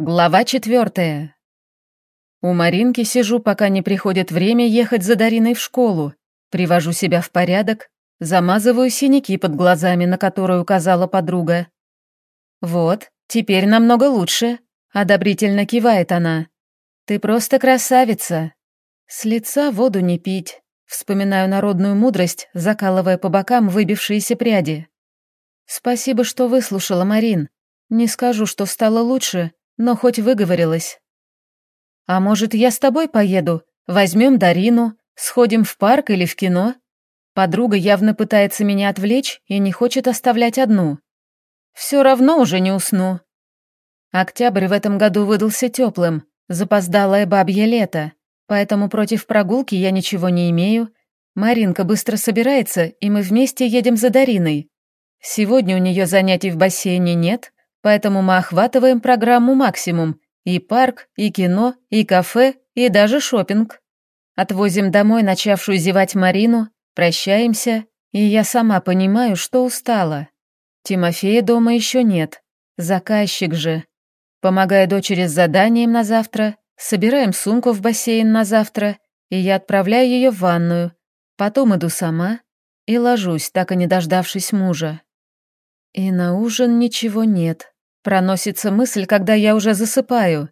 Глава четвертая. У Маринки сижу, пока не приходит время ехать за Дариной в школу. Привожу себя в порядок, замазываю синяки под глазами, на которые указала подруга. «Вот, теперь намного лучше», — одобрительно кивает она. «Ты просто красавица». С лица воду не пить. Вспоминаю народную мудрость, закалывая по бокам выбившиеся пряди. «Спасибо, что выслушала, Марин. Не скажу, что стало лучше, но хоть выговорилась. «А может, я с тобой поеду? Возьмем Дарину, сходим в парк или в кино?» Подруга явно пытается меня отвлечь и не хочет оставлять одну. Все равно уже не усну. Октябрь в этом году выдался теплым, запоздалое бабье лето, поэтому против прогулки я ничего не имею. Маринка быстро собирается, и мы вместе едем за Дариной. Сегодня у нее занятий в бассейне нет, Поэтому мы охватываем программу максимум. И парк, и кино, и кафе, и даже шопинг. Отвозим домой начавшую зевать Марину, прощаемся, и я сама понимаю, что устала. Тимофея дома еще нет, заказчик же. Помогаю дочери с заданием на завтра, собираем сумку в бассейн на завтра, и я отправляю ее в ванную. Потом иду сама и ложусь, так и не дождавшись мужа. И на ужин ничего нет. Проносится мысль, когда я уже засыпаю.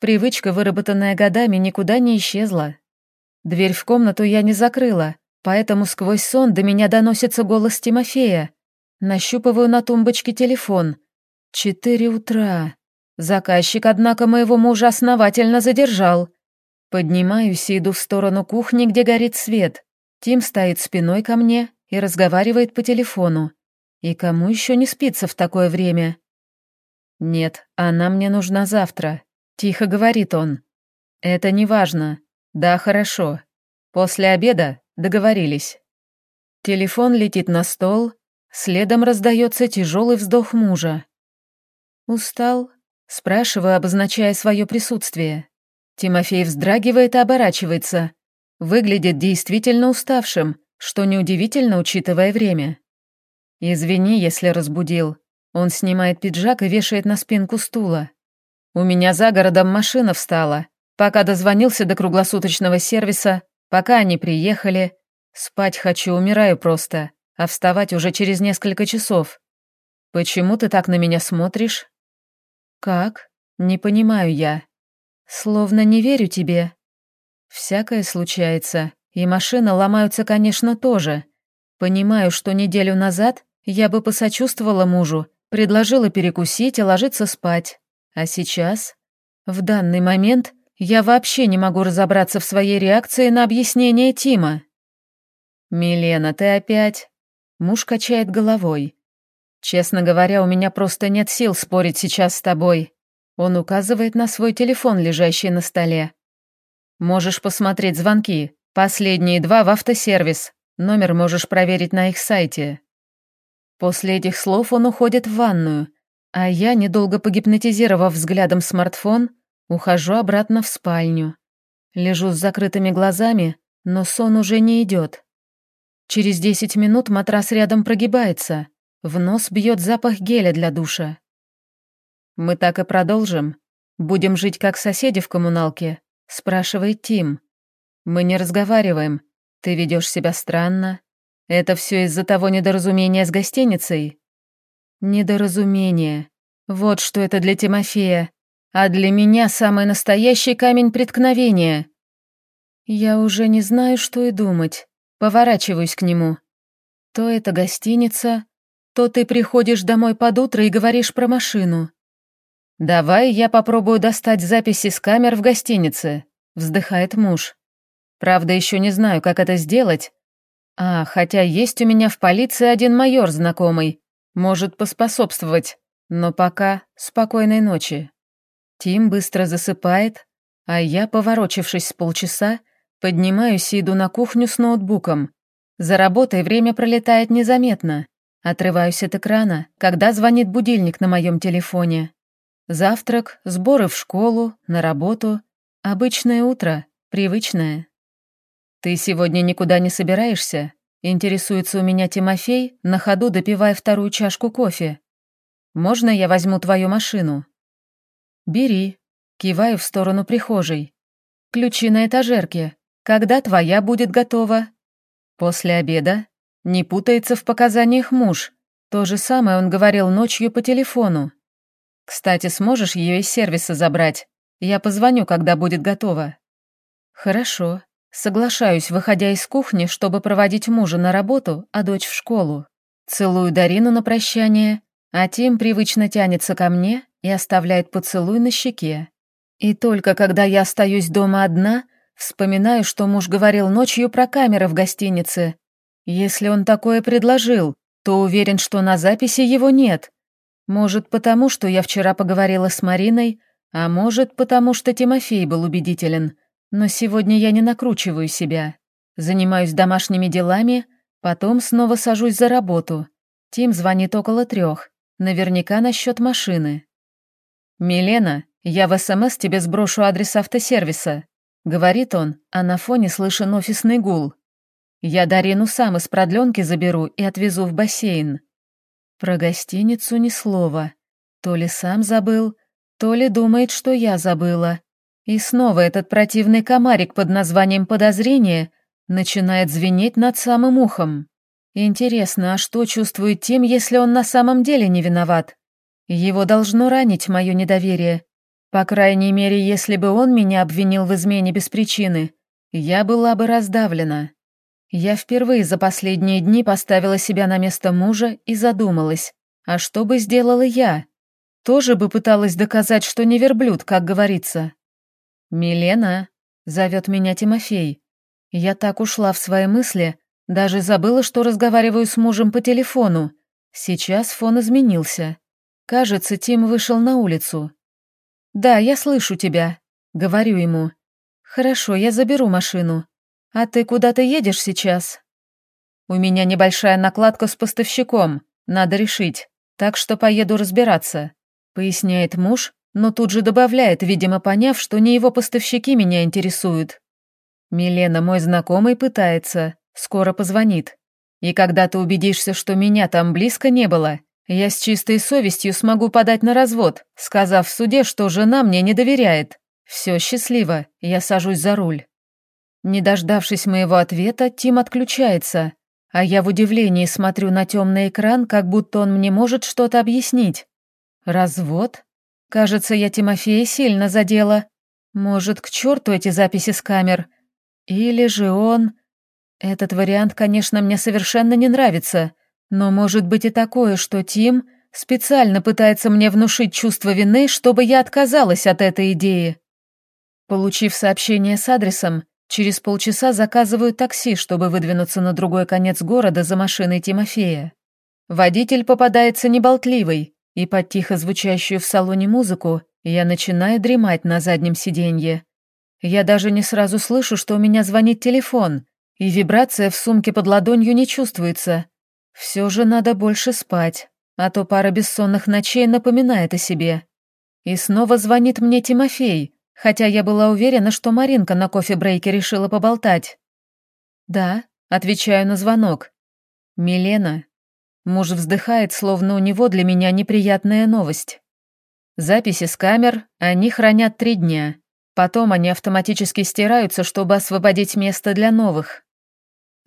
Привычка, выработанная годами, никуда не исчезла. Дверь в комнату я не закрыла, поэтому сквозь сон до меня доносится голос Тимофея. Нащупываю на тумбочке телефон. Четыре утра. Заказчик, однако, моего мужа основательно задержал. Поднимаюсь и иду в сторону кухни, где горит свет. Тим стоит спиной ко мне и разговаривает по телефону. И кому еще не спится в такое время? Нет, она мне нужна завтра. Тихо говорит он. Это не важно. Да, хорошо. После обеда договорились. Телефон летит на стол, следом раздается тяжелый вздох мужа. «Устал?» — спрашиваю, обозначая свое присутствие. Тимофей вздрагивает и оборачивается. Выглядит действительно уставшим, что неудивительно, учитывая время. «Извини, если разбудил». Он снимает пиджак и вешает на спинку стула. «У меня за городом машина встала. Пока дозвонился до круглосуточного сервиса, пока они приехали. Спать хочу, умираю просто, а вставать уже через несколько часов. Почему ты так на меня смотришь?» «Как? Не понимаю я. Словно не верю тебе». «Всякое случается, и машины ломаются, конечно, тоже. Понимаю, что неделю назад я бы посочувствовала мужу, предложила перекусить и ложиться спать. А сейчас? В данный момент я вообще не могу разобраться в своей реакции на объяснение Тима. «Милена, ты опять?» Муж качает головой. «Честно говоря, у меня просто нет сил спорить сейчас с тобой». Он указывает на свой телефон, лежащий на столе. «Можешь посмотреть звонки. Последние два в автосервис. Номер можешь проверить на их сайте». После этих слов он уходит в ванную, а я, недолго погипнотизировав взглядом смартфон, ухожу обратно в спальню. Лежу с закрытыми глазами, но сон уже не идет. Через десять минут матрас рядом прогибается, в нос бьет запах геля для душа. «Мы так и продолжим. Будем жить как соседи в коммуналке», — спрашивает Тим. «Мы не разговариваем. Ты ведешь себя странно, это все из-за того недоразумения с гостиницей? Недоразумение. Вот что это для Тимофея. А для меня самый настоящий камень преткновения. Я уже не знаю, что и думать. Поворачиваюсь к нему. То это гостиница, то ты приходишь домой под утро и говоришь про машину. «Давай я попробую достать записи с камер в гостинице», — вздыхает муж. «Правда, еще не знаю, как это сделать, а, хотя есть у меня в полиции один майор знакомый. Может поспособствовать. Но пока спокойной ночи. Тим быстро засыпает, а я, поворочившись с полчаса, поднимаюсь и иду на кухню с ноутбуком. За работой время пролетает незаметно. Отрываюсь от экрана, когда звонит будильник на моем телефоне. Завтрак, сборы в школу, на работу. Обычное утро, привычное. «Ты сегодня никуда не собираешься?» Интересуется у меня Тимофей, на ходу допивая вторую чашку кофе. «Можно я возьму твою машину?» «Бери», киваю в сторону прихожей. «Ключи на этажерке. Когда твоя будет готова?» «После обеда?» Не путается в показаниях муж. То же самое он говорил ночью по телефону. «Кстати, сможешь ее из сервиса забрать? Я позвоню, когда будет готова». «Хорошо», Соглашаюсь, выходя из кухни, чтобы проводить мужа на работу, а дочь в школу. Целую Дарину на прощание, а Тим привычно тянется ко мне и оставляет поцелуй на щеке. И только когда я остаюсь дома одна, вспоминаю, что муж говорил ночью про камеры в гостинице. Если он такое предложил, то уверен, что на записи его нет. Может, потому, что я вчера поговорила с Мариной, а может, потому что Тимофей был убедителен. Но сегодня я не накручиваю себя. Занимаюсь домашними делами, потом снова сажусь за работу. Тим звонит около трех, наверняка насчет машины. «Милена, я в СМС тебе сброшу адрес автосервиса», — говорит он, а на фоне слышен офисный гул. «Я Дарину сам из продленки заберу и отвезу в бассейн». Про гостиницу ни слова. То ли сам забыл, то ли думает, что я забыла. И снова этот противный комарик под названием «подозрение» начинает звенеть над самым ухом. Интересно, а что чувствует Тим, если он на самом деле не виноват? Его должно ранить мое недоверие. По крайней мере, если бы он меня обвинил в измене без причины, я была бы раздавлена. Я впервые за последние дни поставила себя на место мужа и задумалась, а что бы сделала я? Тоже бы пыталась доказать, что не верблюд, как говорится. «Милена», — зовет меня Тимофей. Я так ушла в свои мысли, даже забыла, что разговариваю с мужем по телефону. Сейчас фон изменился. Кажется, Тим вышел на улицу. «Да, я слышу тебя», — говорю ему. «Хорошо, я заберу машину. А ты куда-то едешь сейчас?» «У меня небольшая накладка с поставщиком, надо решить, так что поеду разбираться», — поясняет муж, но тут же добавляет, видимо, поняв, что не его поставщики меня интересуют. Милена, мой знакомый, пытается, скоро позвонит. И когда ты убедишься, что меня там близко не было, я с чистой совестью смогу подать на развод, сказав в суде, что жена мне не доверяет. Все счастливо, я сажусь за руль. Не дождавшись моего ответа, Тим отключается, а я в удивлении смотрю на темный экран, как будто он мне может что-то объяснить. Развод? Кажется, я Тимофея сильно задела. Может, к черту эти записи с камер? Или же он... Этот вариант, конечно, мне совершенно не нравится, но может быть и такое, что Тим специально пытается мне внушить чувство вины, чтобы я отказалась от этой идеи. Получив сообщение с адресом, через полчаса заказываю такси, чтобы выдвинуться на другой конец города за машиной Тимофея. Водитель попадается неболтливый, и под тихо звучащую в салоне музыку я начинаю дремать на заднем сиденье. Я даже не сразу слышу, что у меня звонит телефон, и вибрация в сумке под ладонью не чувствуется. Все же надо больше спать, а то пара бессонных ночей напоминает о себе. И снова звонит мне Тимофей, хотя я была уверена, что Маринка на кофе-брейке решила поболтать. «Да», — отвечаю на звонок. «Милена, Муж вздыхает, словно у него для меня неприятная новость. Записи с камер они хранят три дня. Потом они автоматически стираются, чтобы освободить место для новых.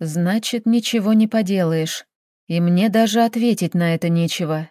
Значит, ничего не поделаешь. И мне даже ответить на это нечего.